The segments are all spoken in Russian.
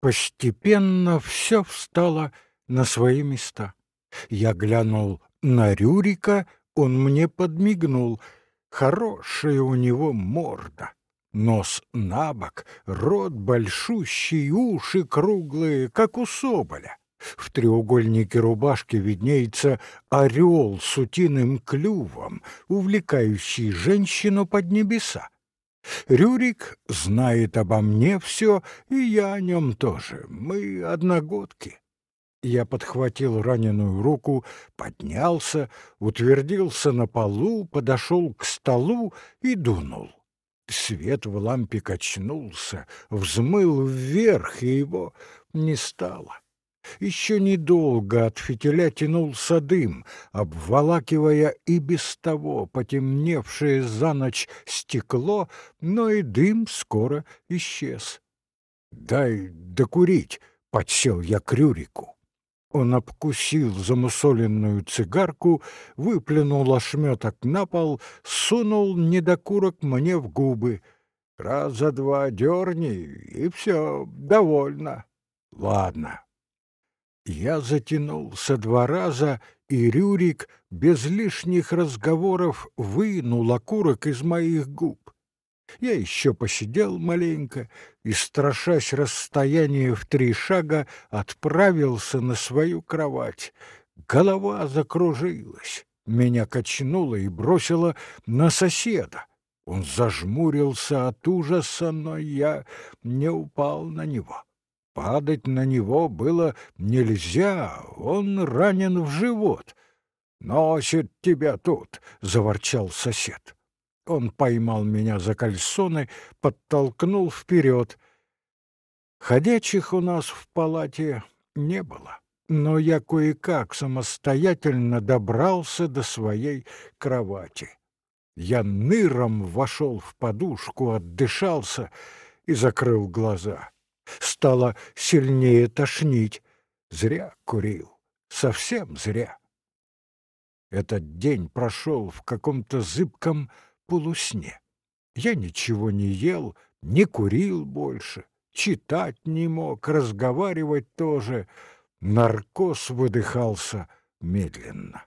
Постепенно все встало на свои места. Я глянул на Рюрика, он мне подмигнул. Хорошая у него морда. Нос набок, рот большущий, уши круглые, как у соболя. В треугольнике рубашки виднеется орел с утиным клювом, увлекающий женщину под небеса. Рюрик знает обо мне все, и я о нем тоже. Мы одногодки. Я подхватил раненую руку, поднялся, утвердился на полу, подошел к столу и дунул. Свет в лампе качнулся, взмыл вверх, и его не стало. Еще недолго от фитиля тянулся дым, обволакивая и без того потемневшее за ночь стекло, но и дым скоро исчез. «Дай докурить», — подсел я к Рюрику. Он обкусил замусоленную цигарку, выплюнул ошметок на пол, сунул недокурок мне в губы. Раза два дерни, и все, довольно. Ладно, я затянулся два раза, и Рюрик без лишних разговоров вынул окурок из моих губ. Я еще посидел маленько и, страшась расстояния в три шага, отправился на свою кровать. Голова закружилась, меня качнуло и бросило на соседа. Он зажмурился от ужаса, но я не упал на него. Падать на него было нельзя, он ранен в живот. «Носит тебя тут!» — заворчал сосед. Он поймал меня за кальсоны, подтолкнул вперед. Ходячих у нас в палате не было, но я кое-как самостоятельно добрался до своей кровати. Я ныром вошел в подушку, отдышался и закрыл глаза стало сильнее тошнить. Зря курил, совсем зря. Этот день прошел в каком-то зыбком полусне. Я ничего не ел, не курил больше, читать не мог, разговаривать тоже. Наркоз выдыхался медленно.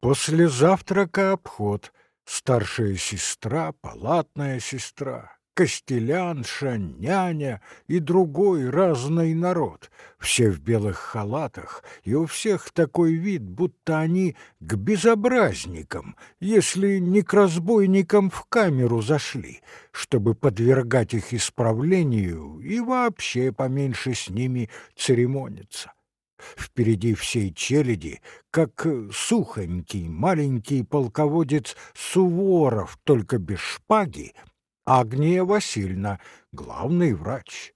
После завтрака обход. Старшая сестра, палатная сестра, костелянша, няня и другой разный народ, все в белых халатах, и у всех такой вид, будто они к безобразникам, если не к разбойникам в камеру зашли, чтобы подвергать их исправлению и вообще поменьше с ними церемониться. Впереди всей челяди, как сухонький маленький полководец Суворов, только без шпаги, Агния Васильевна, главный врач.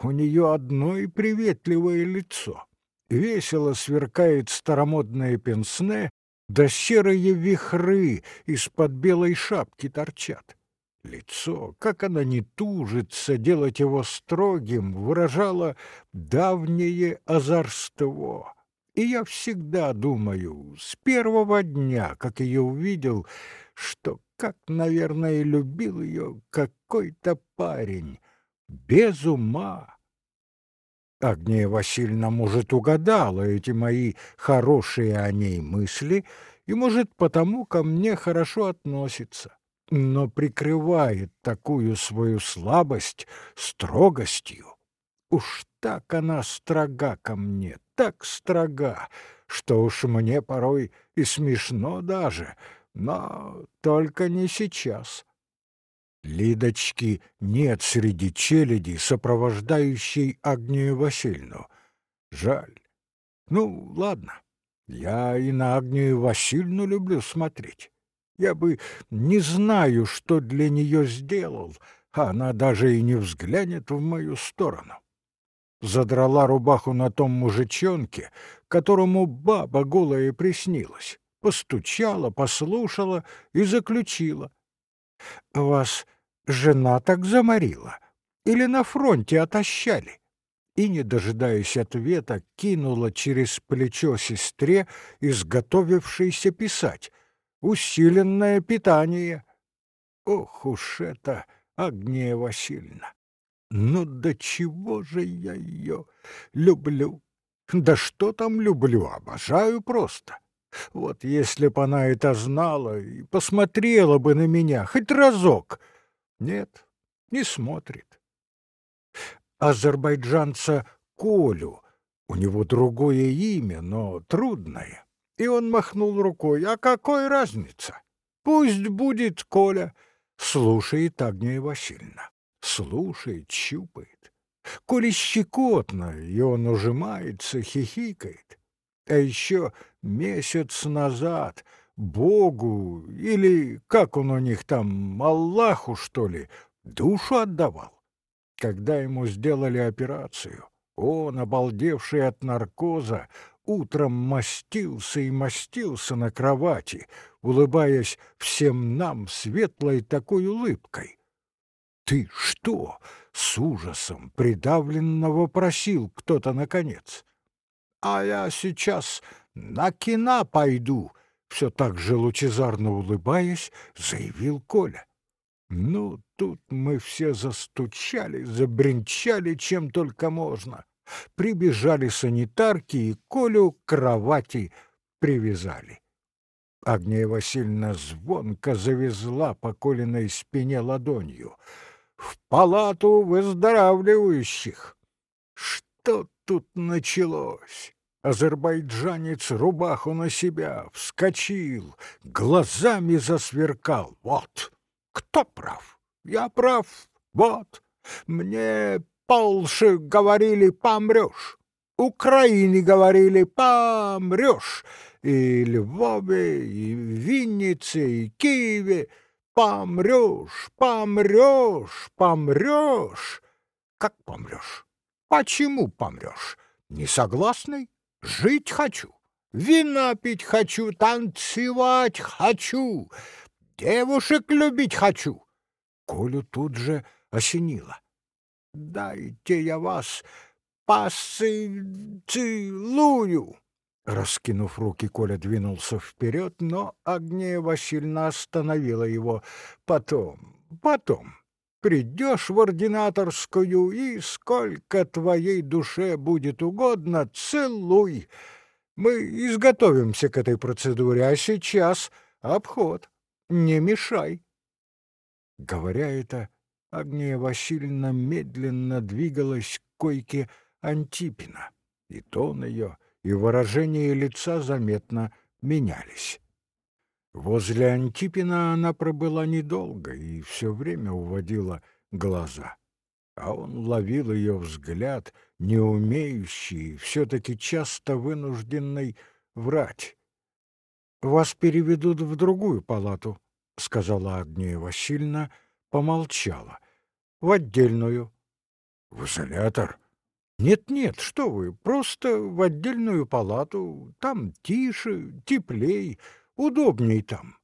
У нее одно и приветливое лицо. Весело сверкает старомодное пенсне, да серые вихры из-под белой шапки торчат. Лицо, как она не тужится делать его строгим, выражало давнее озорство. И я всегда думаю, с первого дня, как ее увидел, что как, наверное, любил ее какой-то парень. Без ума. Агния Васильевна, может, угадала эти мои хорошие о ней мысли и, может, потому ко мне хорошо относится, но прикрывает такую свою слабость строгостью. Уж так она строга ко мне, так строга, что уж мне порой и смешно даже — но только не сейчас. Лидочки нет среди челяди, сопровождающей Агнию Васильевну. Жаль. Ну, ладно, я и на Агнию Васильевну люблю смотреть. Я бы не знаю, что для нее сделал, а она даже и не взглянет в мою сторону. Задрала рубаху на том мужичонке, которому баба голая приснилась постучала, послушала и заключила. «Вас жена так заморила? Или на фронте отощали?» И, не дожидаясь ответа, кинула через плечо сестре, изготовившейся писать. «Усиленное питание». Ох уж это, Агния Васильевна! Ну, до чего же я ее люблю? Да что там люблю, обожаю просто. Вот если б она это знала и посмотрела бы на меня хоть разок. Нет, не смотрит. Азербайджанца Колю, у него другое имя, но трудное. И он махнул рукой. А какой разница? Пусть будет Коля. Слушает Агния Васильевна. Слушает, щупает. Коли щекотно, и он ужимается, хихикает. А еще месяц назад Богу, или как он у них там, Аллаху, что ли, душу отдавал. Когда ему сделали операцию, он, обалдевший от наркоза, утром мастился и мастился на кровати, улыбаясь всем нам светлой такой улыбкой. «Ты что?» — с ужасом придавленно вопросил кто-то наконец. «А я сейчас на кино пойду», — все так же лучезарно улыбаясь, заявил Коля. Ну, тут мы все застучали, забринчали, чем только можно. Прибежали санитарки и Колю к кровати привязали. Агния Васильевна звонко завезла по Колиной спине ладонью. «В палату выздоравливающих!» Что тут началось? Азербайджанец рубаху на себя вскочил, глазами засверкал. «Вот, кто прав? Я прав. Вот, мне Полши говорили «помрешь», Украине говорили «помрешь», и Львове, и Виннице, и Киеве «помрешь, помрешь, помрешь». Как помрешь? Почему помрешь? Не согласный? Жить хочу, вина пить хочу, танцевать хочу, девушек любить хочу. Колю тут же осенило. Дайте я вас поцелую. Раскинув руки, Коля двинулся вперед, но Агния Васильевна остановила его. Потом, потом, придешь в ординаторскую, и сколько твоей душе будет угодно, целуй. Мы изготовимся к этой процедуре, а сейчас обход. Не мешай. Говоря это, Агния Васильевна медленно двигалась к койке Антипина, и тон ее, и выражение лица заметно менялись. Возле Антипина она пробыла недолго и все время уводила глаза, а он ловил ее взгляд, не умеющий, все-таки часто вынужденный врать. «Вас переведут в другую палату», — сказала Агния Васильевна, помолчала в отдельную. В изолятор? Нет-нет, что вы, просто в отдельную палату, там тише, теплей, удобней там.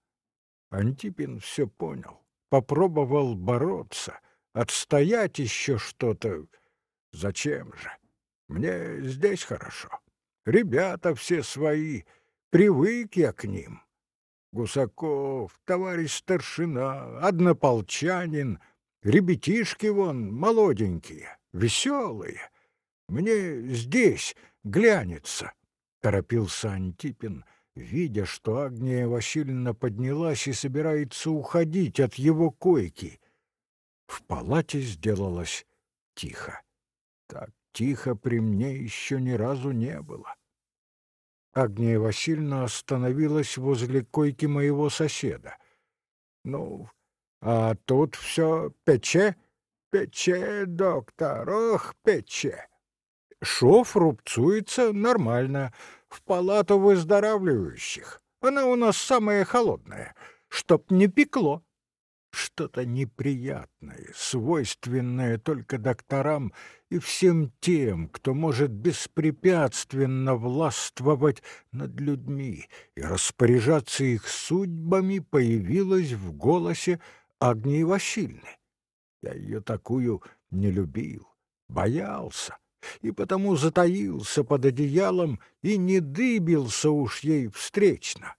Антипин все понял, попробовал бороться, отстоять еще что-то. Зачем же? Мне здесь хорошо. Ребята все свои, привык я к ним. Гусаков, товарищ старшина, однополчанин — Ребятишки вон молоденькие, веселые. Мне здесь глянется, — торопился Антипин, видя, что Агния Васильевна поднялась и собирается уходить от его койки. В палате сделалось тихо. Так тихо при мне еще ни разу не было. Агния Васильевна остановилась возле койки моего соседа. Ну, а тут все пече, пече, доктор, ох, пече. Шов рубцуется нормально, в палату выздоравливающих. Она у нас самая холодная, чтоб не пекло. Что-то неприятное, свойственное только докторам и всем тем, кто может беспрепятственно властвовать над людьми и распоряжаться их судьбами, появилось в голосе Агнии Васильевны. Я ее такую не любил, боялся, и потому затаился под одеялом и не дыбился уж ей встречно.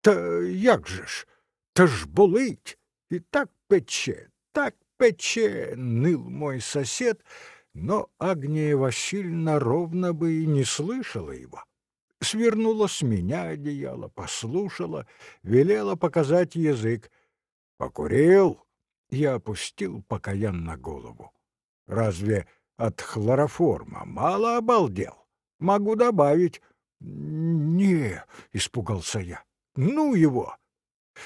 Та як же ж, та ж болить, і так пече, так пече!» — ныл мой сосед, но Агния Васильевна ровно бы и не слышала его. Свернула с меня одеяло, послушала, велела показать язык. «Покурил?» — я опустил покаянно голову. «Разве от хлороформа мало обалдел? Могу добавить». «Не», — испугался я, — «ну его!»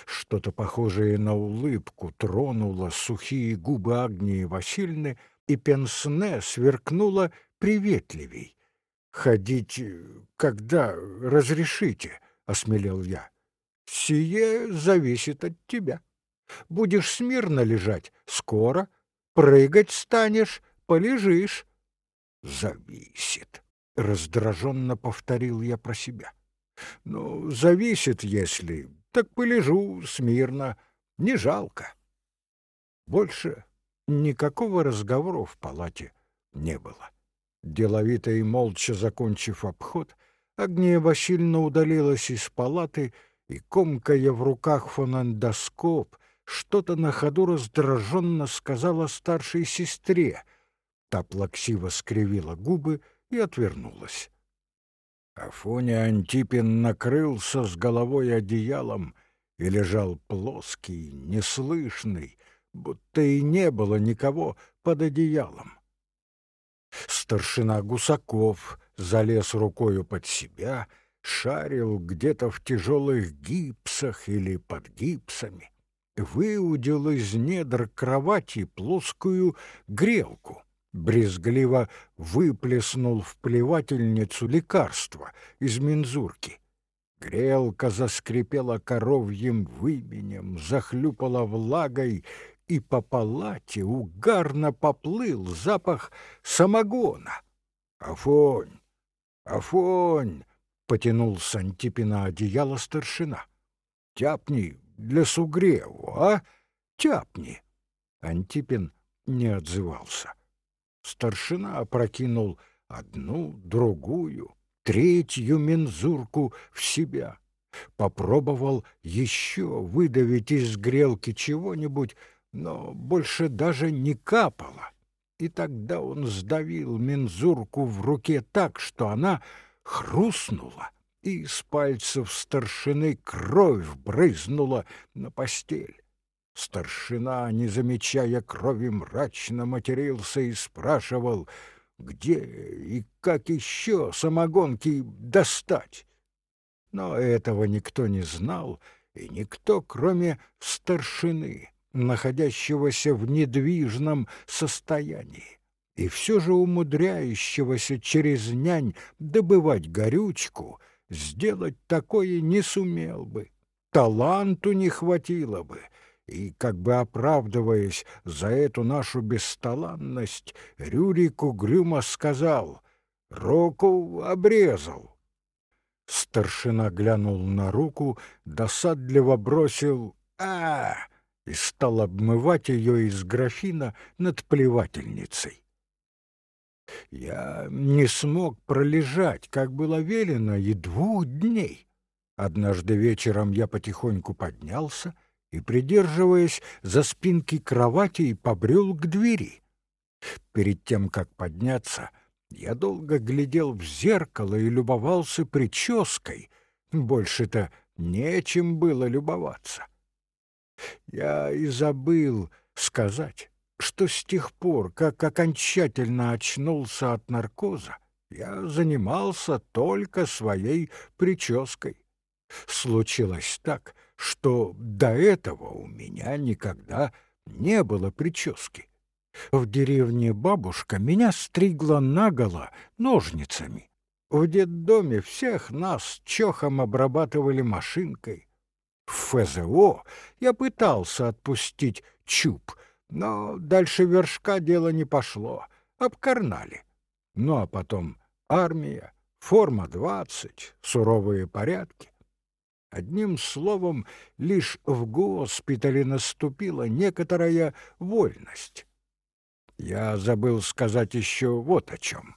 Что-то похожее на улыбку тронуло сухие губы Агнии Васильевны, и пенсне сверкнуло приветливей. «Ходить, э, когда разрешите», — осмелел я. «Сие зависит от тебя. Будешь смирно лежать — скоро, прыгать станешь — полежишь». «Зависит», — раздраженно повторил я про себя. «Ну, зависит, если так полежу смирно, не жалко. Больше никакого разговора в палате не было. Деловито и молча закончив обход, Агния Васильевна удалилась из палаты и, комкая в руках фонендоскоп, что-то на ходу раздраженно сказала старшей сестре. Та плаксиво скривила губы и отвернулась. Афоня Антипин накрылся с головой одеялом и лежал плоский, неслышный, будто и не было никого под одеялом. Старшина Гусаков залез рукою под себя, шарил где-то в тяжелых гипсах или под гипсами, выудил из недр кровати плоскую грелку — брезгливо выплеснул в плевательницу лекарство из мензурки. Грелка заскрипела коровьим выменем, захлюпала влагой, и по палате угарно поплыл запах самогона. «Афонь! Афонь!» — потянул с Антипина одеяло старшина. «Тяпни для сугреву, а? Тяпни!» Антипин не отзывался. Старшина опрокинул одну, другую, третью мензурку в себя. Попробовал еще выдавить из грелки чего-нибудь, но больше даже не капало. И тогда он сдавил мензурку в руке так, что она хрустнула, и из пальцев старшины кровь брызнула на постель. Старшина, не замечая крови, мрачно матерился и спрашивал, где и как еще самогонки достать. Но этого никто не знал, и никто, кроме старшины, находящегося в недвижном состоянии, и все же умудряющегося через нянь добывать горючку, сделать такое не сумел бы. Таланту не хватило бы — и, как бы оправдываясь за эту нашу бесталанность, Рюрик угрюмо сказал «Руку обрезал». Старшина глянул на руку, досадливо бросил «А!» и стал обмывать ее из графина над плевательницей. Я не смог пролежать, как было велено, и двух дней. Однажды вечером я потихоньку поднялся — и, придерживаясь за спинки кровати, побрел к двери. Перед тем, как подняться, я долго глядел в зеркало и любовался прической. Больше-то нечем было любоваться. Я и забыл сказать, что с тех пор, как окончательно очнулся от наркоза, я занимался только своей прической. Случилось так, что до этого у меня никогда не было прически. В деревне бабушка меня стригла наголо ножницами. В детдоме всех нас чохом обрабатывали машинкой. В ФЗО я пытался отпустить чуб, но дальше вершка дело не пошло, обкарнали. Ну а потом армия, форма двадцать, суровые порядки. Одним словом, лишь в госпитале наступила некоторая вольность. Я забыл сказать еще вот о чем.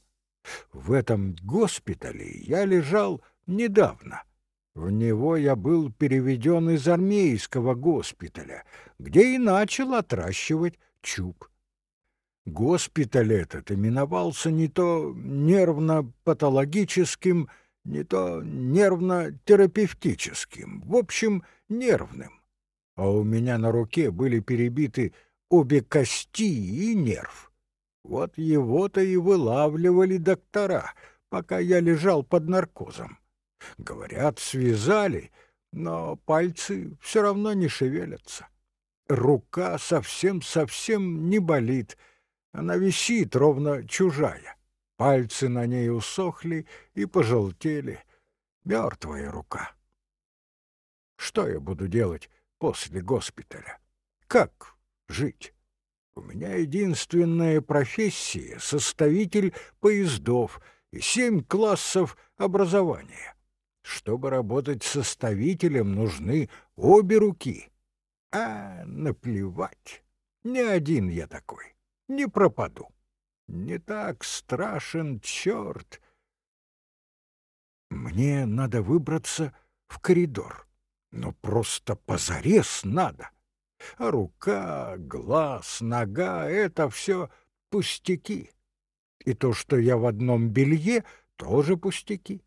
В этом госпитале я лежал недавно. В него я был переведен из армейского госпиталя, где и начал отращивать чуб. Госпиталь этот именовался не то нервно-патологическим, не то нервно-терапевтическим, в общем, нервным. А у меня на руке были перебиты обе кости и нерв. Вот его-то и вылавливали доктора, пока я лежал под наркозом. Говорят, связали, но пальцы все равно не шевелятся. Рука совсем-совсем не болит — она висит, ровно чужая. Пальцы на ней усохли и пожелтели. Мертвая рука. Что я буду делать после госпиталя? Как жить? У меня единственная профессия — составитель поездов и семь классов образования. Чтобы работать составителем, нужны обе руки. А наплевать, не один я такой не пропаду. Не так страшен черт. Мне надо выбраться в коридор. но просто позарез надо. А рука, глаз, нога — это все пустяки. И то, что я в одном белье, тоже пустяки.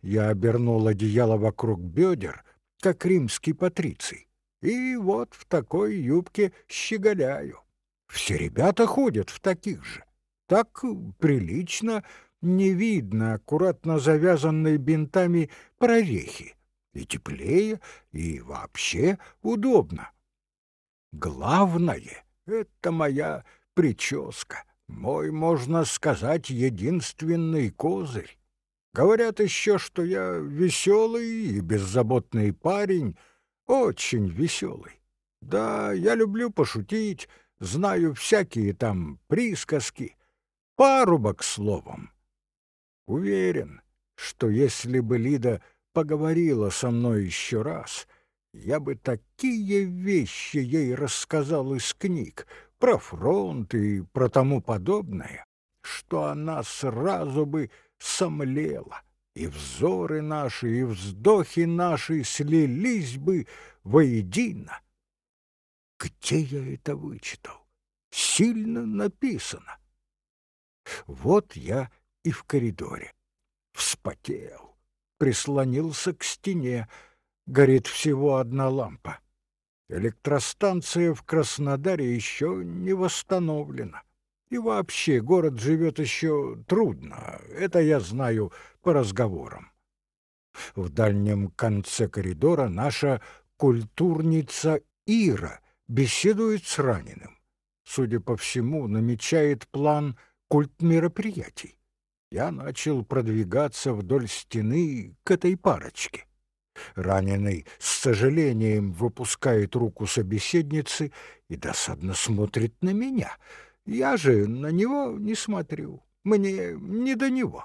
Я обернул одеяло вокруг бедер, как римский патриций, и вот в такой юбке щеголяю. Все ребята ходят в таких же. Так прилично, не видно аккуратно завязанной бинтами прорехи. И теплее, и вообще удобно. Главное — это моя прическа, мой, можно сказать, единственный козырь. Говорят еще, что я веселый и беззаботный парень, очень веселый. Да, я люблю пошутить, знаю всякие там присказки, парубок словом. Уверен, что если бы Лида поговорила со мной еще раз, я бы такие вещи ей рассказал из книг про фронт и про тому подобное, что она сразу бы сомлела, и взоры наши, и вздохи наши слились бы воедино. Где я это вычитал? Сильно написано. Вот я и в коридоре. Вспотел, прислонился к стене. Горит всего одна лампа. Электростанция в Краснодаре еще не восстановлена. И вообще город живет еще трудно, это я знаю по разговорам. В дальнем конце коридора наша культурница Ира беседует с раненым. Судя по всему, намечает план культ мероприятий. Я начал продвигаться вдоль стены к этой парочке. Раненый с сожалением выпускает руку собеседницы и досадно смотрит на меня. Я же на него не смотрю. Мне не до него.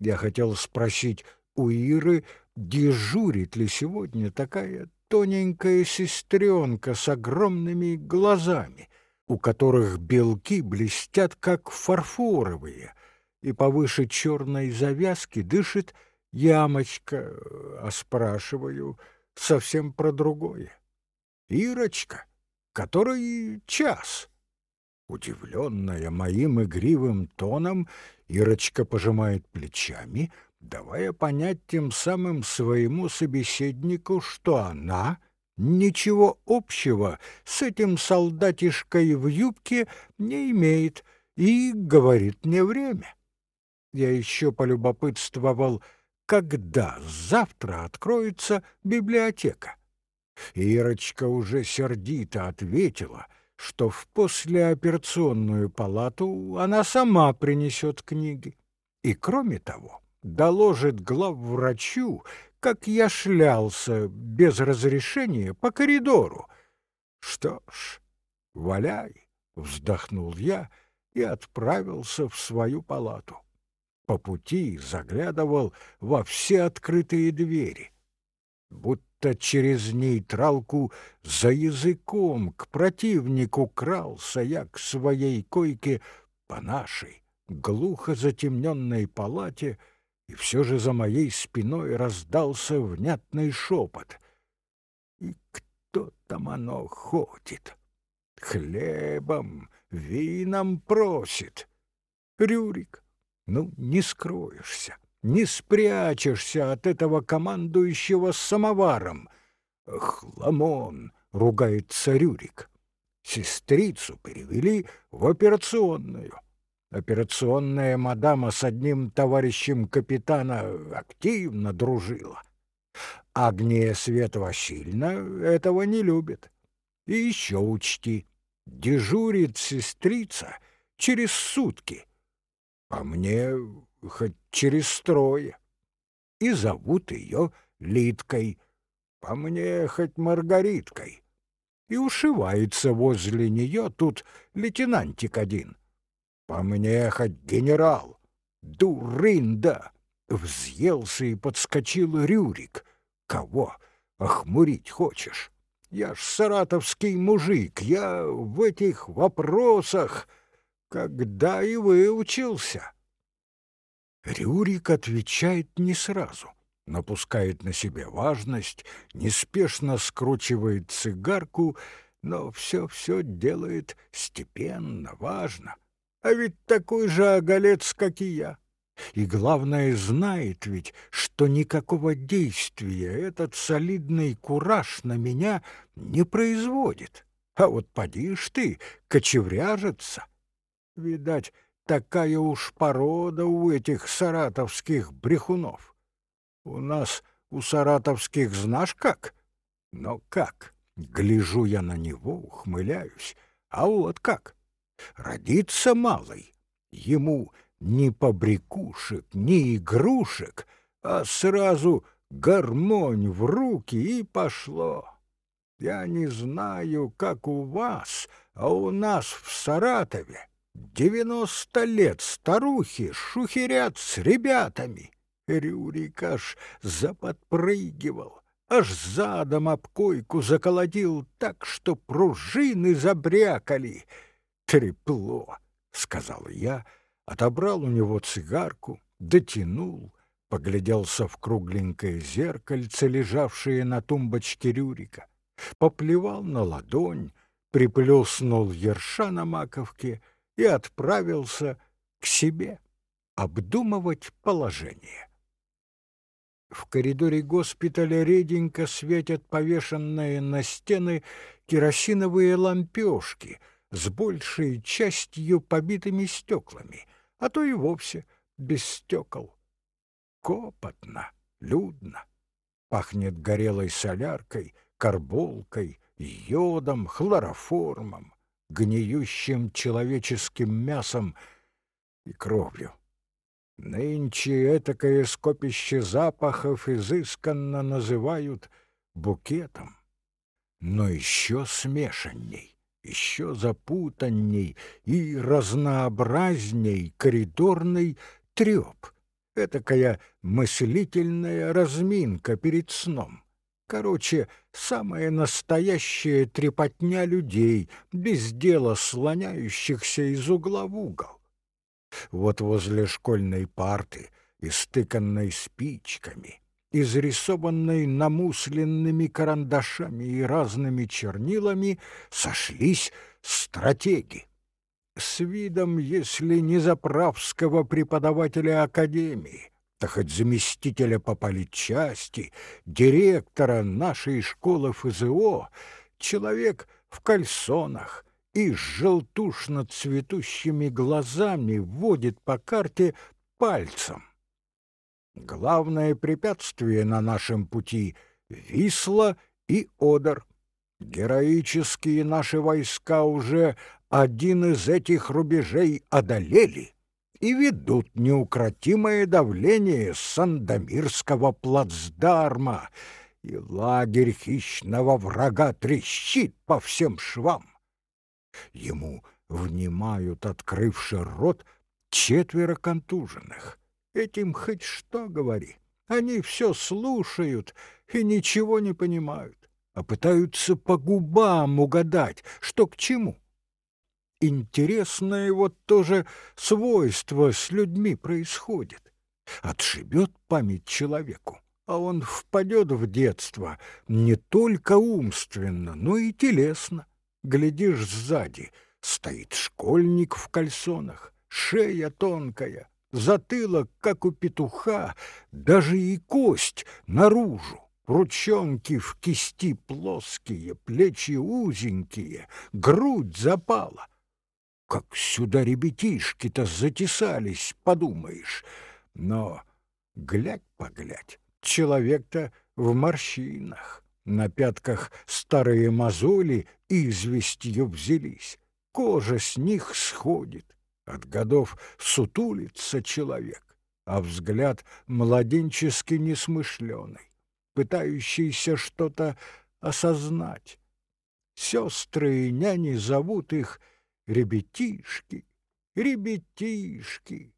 Я хотел спросить у Иры, дежурит ли сегодня такая тоненькая сестренка с огромными глазами, у которых белки блестят, как фарфоровые, и повыше черной завязки дышит ямочка, а спрашиваю совсем про другое. Ирочка, который час. Удивленная моим игривым тоном, Ирочка пожимает плечами — давая понять тем самым своему собеседнику, что она ничего общего с этим солдатишкой в юбке не имеет и говорит мне время. Я еще полюбопытствовал, когда завтра откроется библиотека. Ирочка уже сердито ответила, что в послеоперационную палату она сама принесет книги. И кроме того, доложит главврачу, как я шлялся без разрешения по коридору. Что ж, валяй, вздохнул я и отправился в свою палату. По пути заглядывал во все открытые двери. Будто через нейтралку за языком к противнику крался я к своей койке по нашей, глухо затемненной палате — и все же за моей спиной раздался внятный шепот. И кто там оно ходит? хлебом, вином просит. Рюрик, ну не скроешься, не спрячешься от этого командующего самоваром. Хламон, ругается Рюрик. Сестрицу перевели в операционную. Операционная мадама с одним товарищем капитана активно дружила. Агния Свет Васильевна этого не любит. И еще учти, дежурит сестрица через сутки, а мне хоть через трое. И зовут ее Литкой, а мне хоть Маргариткой. И ушивается возле нее тут лейтенантик один. По мне хоть генерал. Дурында! Взъелся и подскочил Рюрик. Кого охмурить хочешь? Я ж саратовский мужик, я в этих вопросах когда и выучился. Рюрик отвечает не сразу, напускает на себе важность, неспешно скручивает цигарку, но все-все делает степенно, важно. А ведь такой же оголец, как и я. И главное, знает ведь, что никакого действия этот солидный кураж на меня не производит. А вот поди ж ты, кочевряжется. Видать, такая уж порода у этих саратовских брехунов. У нас, у саратовских, знаешь как? Но как? Гляжу я на него, ухмыляюсь. А вот как? Родится малый, ему ни побрякушек, ни игрушек, а сразу гармонь в руки и пошло. Я не знаю, как у вас, а у нас в Саратове Девяносто лет старухи шухерят с ребятами. Рюрик аж заподпрыгивал, аж задом об койку заколотил так, что пружины забрякали. «Трепло», — сказал я, отобрал у него цигарку, дотянул, погляделся в кругленькое зеркальце, лежавшее на тумбочке Рюрика, поплевал на ладонь, приплюснул ерша на маковке — и отправился к себе обдумывать положение. В коридоре госпиталя реденько светят повешенные на стены керосиновые лампешки с большей частью побитыми стеклами, а то и вовсе без стекол. Копотно, людно, пахнет горелой соляркой, карболкой, йодом, хлороформом гниющим человеческим мясом и кровью. Нынче этакое скопище запахов изысканно называют букетом. Но еще смешанней, еще запутанней и разнообразней коридорный треп, этакая мыслительная разминка перед сном. Короче, самая настоящая трепотня людей, без дела слоняющихся из угла в угол. Вот возле школьной парты, истыканной спичками, изрисованной намусленными карандашами и разными чернилами, сошлись стратеги. С видом, если не заправского преподавателя академии, да хоть заместителя по политчасти, директора нашей школы ФЗО, человек в кальсонах и с желтушно цветущими глазами водит по карте пальцем. Главное препятствие на нашем пути — Висла и Одер. Героические наши войска уже один из этих рубежей одолели и ведут неукротимое давление Сандомирского плацдарма, и лагерь хищного врага трещит по всем швам. Ему внимают, открывши рот, четверо контуженных. Этим хоть что говори, они все слушают и ничего не понимают, а пытаются по губам угадать, что к чему. Интересное вот тоже свойство с людьми происходит. Отшибет память человеку, а он впадет в детство не только умственно, но и телесно. глядишь сзади, стоит школьник в кальсонах, шея тонкая, затылок, как у петуха, даже и кость наружу. Ручонки в кисти плоские, плечи узенькие, грудь запала. Как сюда ребятишки-то затесались, подумаешь. Но глядь-поглядь, человек-то в морщинах, на пятках старые мозоли известью взялись, кожа с них сходит, от годов сутулится человек, а взгляд младенчески несмышленый пытающийся что-то осознать. Сестры и няни зовут их ребятишки, ребятишки.